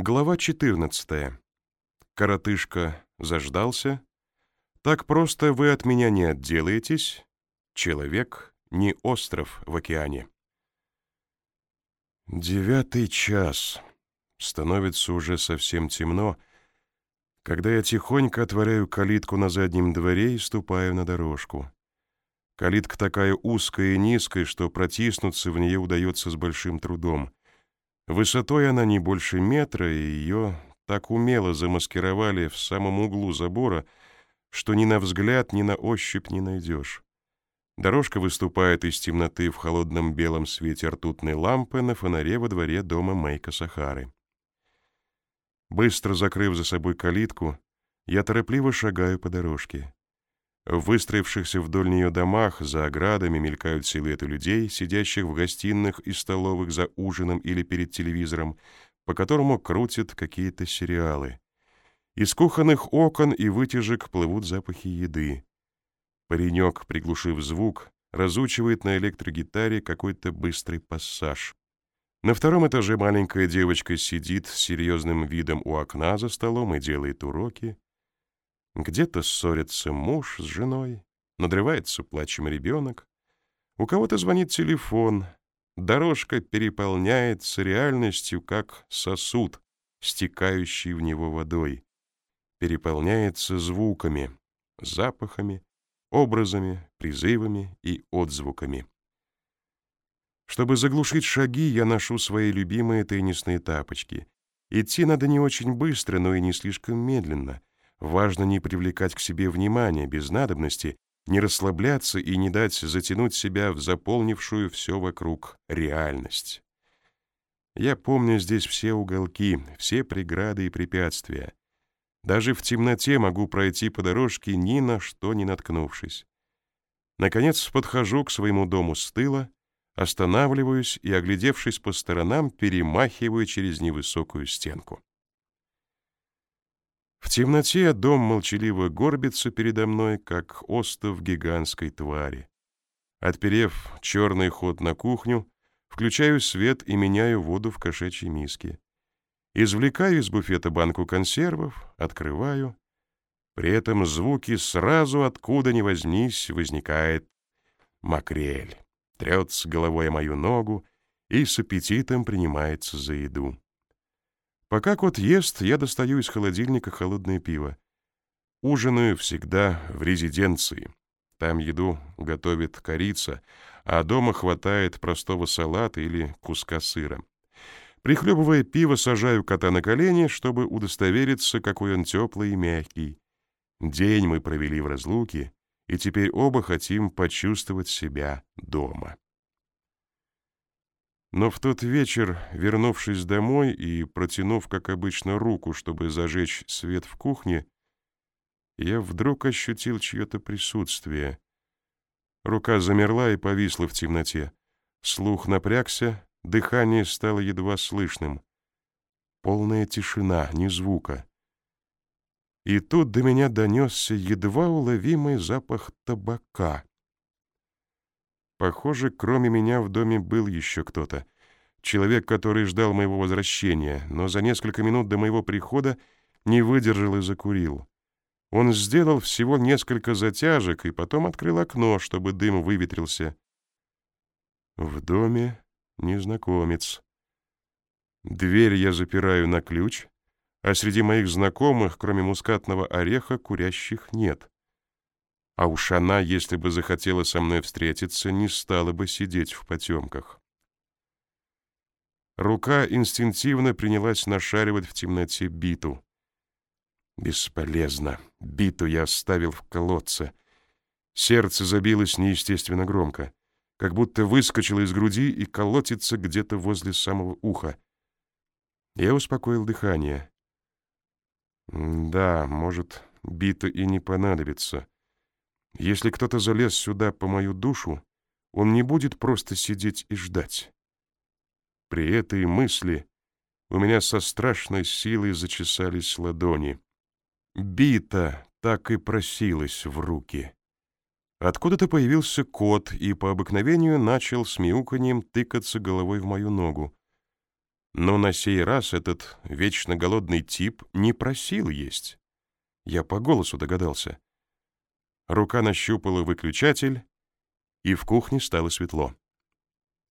Глава 14. Коротышка заждался. Так просто вы от меня не отделаетесь. Человек не остров в океане. Девятый час. Становится уже совсем темно, когда я тихонько отворяю калитку на заднем дворе и ступаю на дорожку. Калитка такая узкая и низкая, что протиснуться в нее удается с большим трудом. Высотой она не больше метра, и ее так умело замаскировали в самом углу забора, что ни на взгляд, ни на ощупь не найдешь. Дорожка выступает из темноты в холодном белом свете ртутной лампы на фонаре во дворе дома Майка Сахары. Быстро закрыв за собой калитку, я торопливо шагаю по дорожке. В выстроившихся вдоль нее домах за оградами мелькают силуэты людей, сидящих в гостиных и столовых за ужином или перед телевизором, по которому крутят какие-то сериалы. Из кухонных окон и вытяжек плывут запахи еды. Паренек, приглушив звук, разучивает на электрогитаре какой-то быстрый пассаж. На втором этаже маленькая девочка сидит с серьезным видом у окна за столом и делает уроки. Где-то ссорится муж с женой, надрывается плачем ребенок. У кого-то звонит телефон. Дорожка переполняется реальностью, как сосуд, стекающий в него водой. Переполняется звуками, запахами, образами, призывами и отзвуками. Чтобы заглушить шаги, я ношу свои любимые теннисные тапочки. Идти надо не очень быстро, но и не слишком медленно — Важно не привлекать к себе внимания без надобности, не расслабляться и не дать затянуть себя в заполнившую все вокруг реальность. Я помню здесь все уголки, все преграды и препятствия. Даже в темноте могу пройти по дорожке, ни на что не наткнувшись. Наконец подхожу к своему дому с тыла, останавливаюсь и, оглядевшись по сторонам, перемахиваю через невысокую стенку. В темноте дом молчаливо горбится передо мной, как остов гигантской твари. Отперев черный ход на кухню, включаю свет и меняю воду в кошачьей миске. Извлекаю из буфета банку консервов, открываю. При этом звуки сразу откуда ни возьмись возникает макрель. Трет с головой мою ногу и с аппетитом принимается за еду. Пока кот ест, я достаю из холодильника холодное пиво. Ужинаю всегда в резиденции. Там еду готовит корица, а дома хватает простого салата или куска сыра. Прихлебывая пиво, сажаю кота на колени, чтобы удостовериться, какой он теплый и мягкий. День мы провели в разлуке, и теперь оба хотим почувствовать себя дома. Но в тот вечер, вернувшись домой и протянув, как обычно, руку, чтобы зажечь свет в кухне, я вдруг ощутил чье-то присутствие. Рука замерла и повисла в темноте. Слух напрягся, дыхание стало едва слышным. Полная тишина, ни звука. И тут до меня донесся едва уловимый запах табака. Похоже, кроме меня в доме был еще кто-то. Человек, который ждал моего возвращения, но за несколько минут до моего прихода не выдержал и закурил. Он сделал всего несколько затяжек и потом открыл окно, чтобы дым выветрился. В доме незнакомец. Дверь я запираю на ключ, а среди моих знакомых, кроме мускатного ореха, курящих нет. А уж она, если бы захотела со мной встретиться, не стала бы сидеть в потемках. Рука инстинктивно принялась нашаривать в темноте биту. Бесполезно. Биту я оставил в колодце. Сердце забилось неестественно громко, как будто выскочило из груди и колотится где-то возле самого уха. Я успокоил дыхание. Да, может, бита и не понадобится. Если кто-то залез сюда по мою душу, он не будет просто сидеть и ждать. При этой мысли у меня со страшной силой зачесались ладони. Бита так и просилась в руки. Откуда-то появился кот и по обыкновению начал с мяуканьем тыкаться головой в мою ногу. Но на сей раз этот вечно голодный тип не просил есть. Я по голосу догадался. Рука нащупала выключатель, и в кухне стало светло.